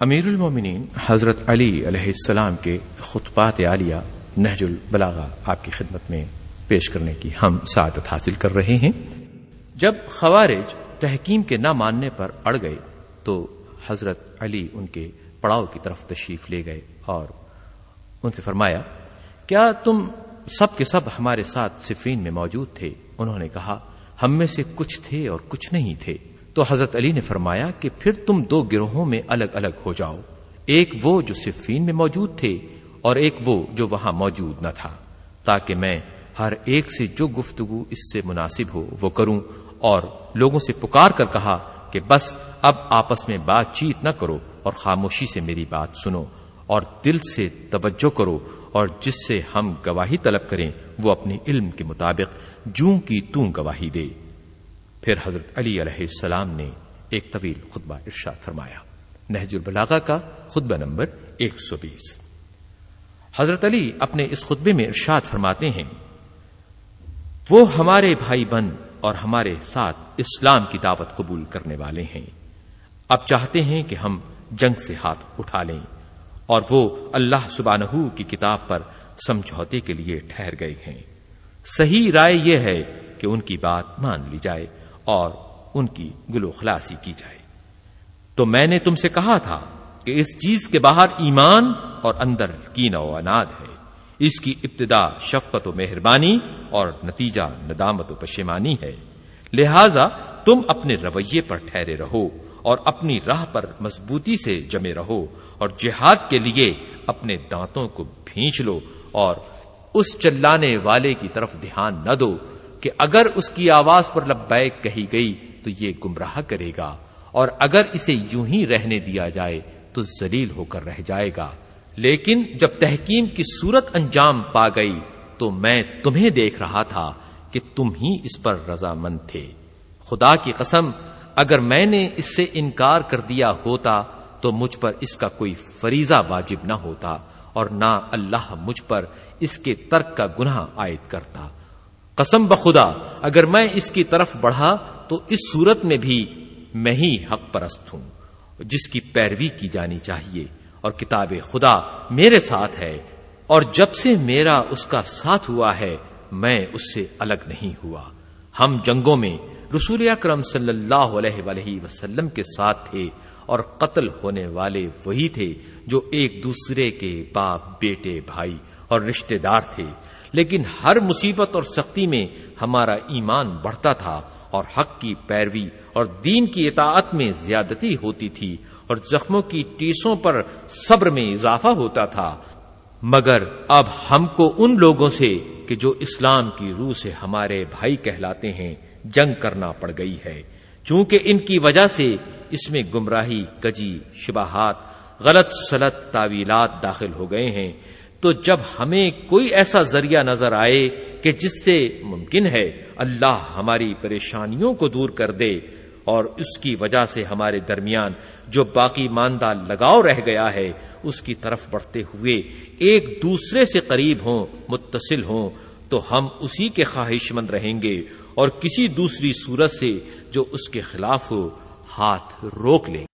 امیر المومنین حضرت علی علیہ السلام کے خطبات عالیہ نہج البلاغا آپ کی خدمت میں پیش کرنے کی ہم سعادت حاصل کر رہے ہیں۔ جب خوارج تحکیم کے نہ ماننے پر اڑ گئے تو حضرت علی ان کے پڑاؤ کی طرف تشریف لے گئے اور ان سے فرمایا، کیا تم سب کے سب ہمارے ساتھ صفین میں موجود تھے؟ انہوں نے کہا، ہم میں سے کچھ تھے اور کچھ نہیں تھے۔ تو حضرت علی نے فرمایا کہ پھر تم دو گروہوں میں الگ الگ ہو جاؤ۔ ایک وہ جو صفین میں موجود تھے اور ایک وہ جو وہاں موجود نہ تھا، تاکہ میں ہر ایک سے جو گفتگو اس سے مناسب ہو وہ کروں اور لوگوں سے پکار کر کہا کہ بس اب آپس میں بات چیت نہ کرو اور خاموشی سے میری بات سنو اور دل سے توجہ کرو اور جس سے ہم گواہی طلب کریں وہ اپنے علم کے مطابق جوں کی توں گواہی دے۔ پھر حضرت علی علیہ السلام نے ایک طویل خطبہ ارشاد فرمایا۔ نہج البلاغا کا خطبہ نمبر ایک سو بیس۔ حضرت علی اپنے اس خطبے میں ارشاد فرماتے ہیں، وہ ہمارے بھائی بن اور ہمارے ساتھ اسلام کی دعوت قبول کرنے والے ہیں۔ اب چاہتے ہیں کہ ہم جنگ سے ہاتھ اٹھا لیں اور وہ اللہ سبانہ کی کتاب پر سمجھوتے کے لیے ٹھہر گئے ہیں۔ صحیح رائے یہ ہے کہ ان کی بات مان لی جائے۔ اور ان کی گلو خلاصی کی جائے۔ تو میں نے تم سے کہا تھا کہ اس چیز کے باہر ایمان اور اندر کینا و اناد ہے۔ اس کی ابتدا شفقت و مہربانی اور نتیجہ ندامت و پشیمانی ہے۔ لہذا تم اپنے رویے پر ٹھہرے رہو اور اپنی راہ پر مضبوطی سے جمے رہو اور جہاد کے لیے اپنے دانتوں کو بھینچ لو اور اس چلانے والے کی طرف دھیان نہ دو کہ اگر اس کی آواز پر لبیک کہی گئی تو یہ گمراہ کرے گا، اور اگر اسے یوں ہی رہنے دیا جائے تو زلیل ہو کر رہ جائے گا۔ لیکن جب تحکیم کی صورت انجام پا گئی تو میں تمہیں دیکھ رہا تھا کہ تم ہی اس پر رضامند تھے۔ خدا کی قسم، اگر میں نے اس سے انکار کر دیا ہوتا تو مجھ پر اس کا کوئی فریضہ واجب نہ ہوتا اور نہ اللہ مجھ پر اس کے ترک کا گناہ عائد کرتا۔ قسم بخدا، اگر میں اس کی طرف بڑھا تو اس صورت میں بھی میں ہی حق پرست ہوں، جس کی پیروی کی جانی چاہیے۔ اور کتاب خدا میرے ساتھ ہے، اور جب سے میرا اس کا ساتھ ہوا ہے، میں اس سے الگ نہیں ہوا۔ ہم جنگوں میں رسول اکرم صلی اللہ علیہ وآلہ وسلم کے ساتھ تھے، اور قتل ہونے والے وہی تھے جو ایک دوسرے کے باپ، بیٹے، بھائی اور رشتے دار تھے۔ لیکن ہر مصیبت اور سختی میں ہمارا ایمان بڑھتا تھا اور حق کی پیروی اور دین کی اطاعت میں زیادتی ہوتی تھی اور زخموں کی ٹیسوں پر صبر میں اضافہ ہوتا تھا۔ مگر اب ہم کو ان لوگوں سے کہ جو اسلام کی روح سے ہمارے بھائی کہلاتے ہیں، جنگ کرنا پڑ گئی ہے۔ چونکہ ان کی وجہ سے اس میں گمراہی، کجی، شباہات، غلط سلط، تعویلات داخل ہو گئے ہیں۔ تو جب ہمیں کوئی ایسا ذریعہ نظر آئے کہ جس سے ممکن ہے، اللہ ہماری پریشانیوں کو دور کر دے اور اس کی وجہ سے ہمارے درمیان جو باقی ماندہ لگاؤ رہ گیا ہے، اس کی طرف بڑھتے ہوئے ایک دوسرے سے قریب ہوں، متصل ہوں، تو ہم اسی کے خواہش مند رہیں گے اور کسی دوسری صورت سے جو اس کے خلاف ہو، ہاتھ روک لیں